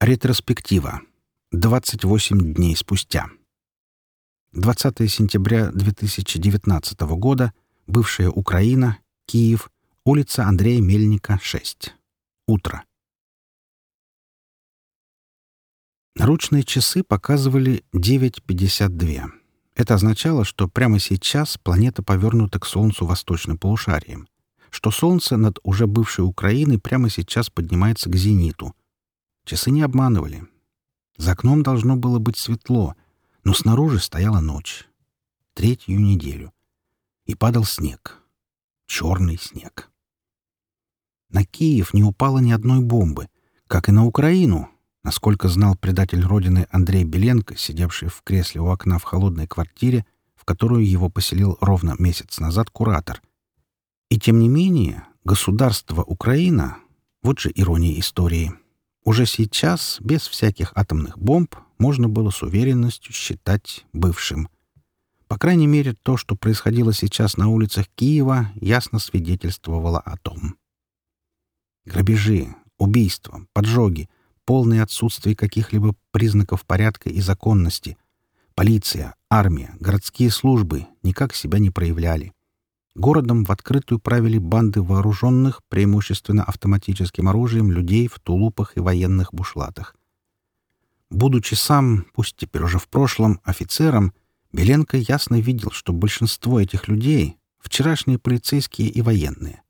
Ретроспектива. 28 дней спустя. 20 сентября 2019 года. Бывшая Украина. Киев. Улица Андрея Мельника, 6. Утро. Наручные часы показывали 9.52. Это означало, что прямо сейчас планета повернута к Солнцу восточным полушарием, что Солнце над уже бывшей Украиной прямо сейчас поднимается к зениту — Часы не обманывали. За окном должно было быть светло, но снаружи стояла ночь. Третью неделю. И падал снег. Черный снег. На Киев не упало ни одной бомбы, как и на Украину, насколько знал предатель Родины Андрей Беленко, сидевший в кресле у окна в холодной квартире, в которую его поселил ровно месяц назад куратор. И тем не менее, государство Украина — вот же ирония истории — уже сейчас, без всяких атомных бомб, можно было с уверенностью считать бывшим. По крайней мере, то, что происходило сейчас на улицах Киева, ясно свидетельствовало о том. Грабежи, убийства, поджоги, полное отсутствие каких-либо признаков порядка и законности. Полиция, армия, городские службы никак себя не проявляли. Городом в открытую правили банды вооруженных, преимущественно автоматическим оружием, людей в тулупах и военных бушлатах. Будучи сам, пусть теперь уже в прошлом, офицером, Беленко ясно видел, что большинство этих людей — вчерашние полицейские и военные.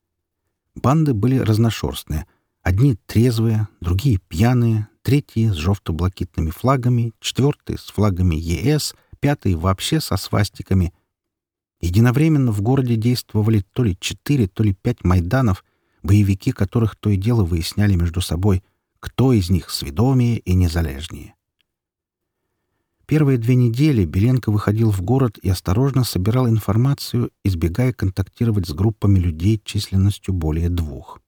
Банды были разношерстные. Одни трезвые, другие пьяные, третьи с жовто-блакитными флагами, четвертые с флагами ЕС, пятые вообще со свастиками — Единовременно в городе действовали то ли четыре, то ли пять майданов, боевики которых то и дело выясняли между собой, кто из них сведомее и незалежнее. Первые две недели Беленко выходил в город и осторожно собирал информацию, избегая контактировать с группами людей численностью более двух.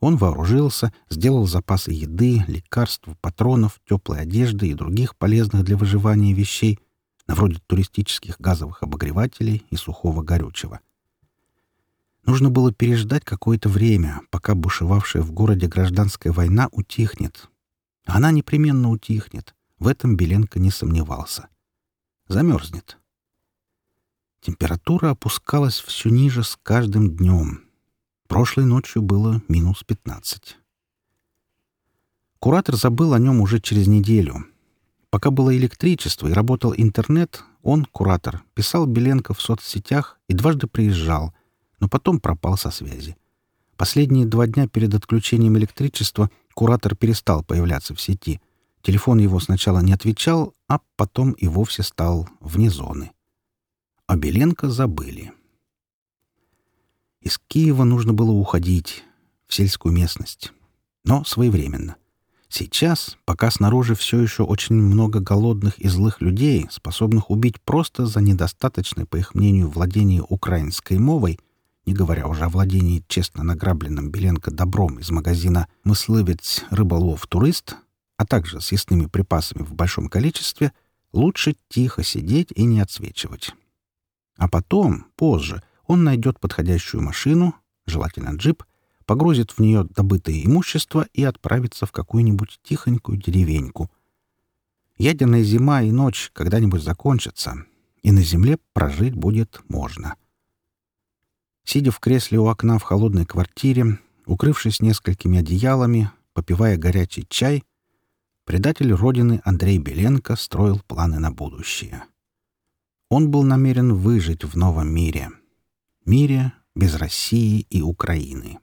Он вооружился, сделал запасы еды, лекарств, патронов, теплой одежды и других полезных для выживания вещей, на вроде туристических газовых обогревателей и сухого горючего. Нужно было переждать какое-то время, пока бушевавшая в городе гражданская война утихнет. Она непременно утихнет. В этом Беленко не сомневался. Замерзнет. Температура опускалась все ниже с каждым днем. Прошлой ночью было минус 15. Куратор забыл о нем уже через неделю — Пока было электричество и работал интернет, он, куратор, писал Беленко в соцсетях и дважды приезжал, но потом пропал со связи. Последние два дня перед отключением электричества куратор перестал появляться в сети. Телефон его сначала не отвечал, а потом и вовсе стал вне зоны. А Беленко забыли. Из Киева нужно было уходить в сельскую местность, но своевременно — Сейчас, пока снаружи все еще очень много голодных и злых людей, способных убить просто за недостаточное, по их мнению, владение украинской мовой, не говоря уже о владении честно награбленным Беленко добром из магазина мысловец, рыболов, турист», а также съестными припасами в большом количестве, лучше тихо сидеть и не отсвечивать. А потом, позже, он найдет подходящую машину, желательно джип — погрузит в нее добытое имущество и отправится в какую-нибудь тихонькую деревеньку. Ядерная зима и ночь когда-нибудь закончатся, и на земле прожить будет можно. Сидя в кресле у окна в холодной квартире, укрывшись несколькими одеялами, попивая горячий чай, предатель Родины Андрей Беленко строил планы на будущее. Он был намерен выжить в новом мире. Мире без России и Украины.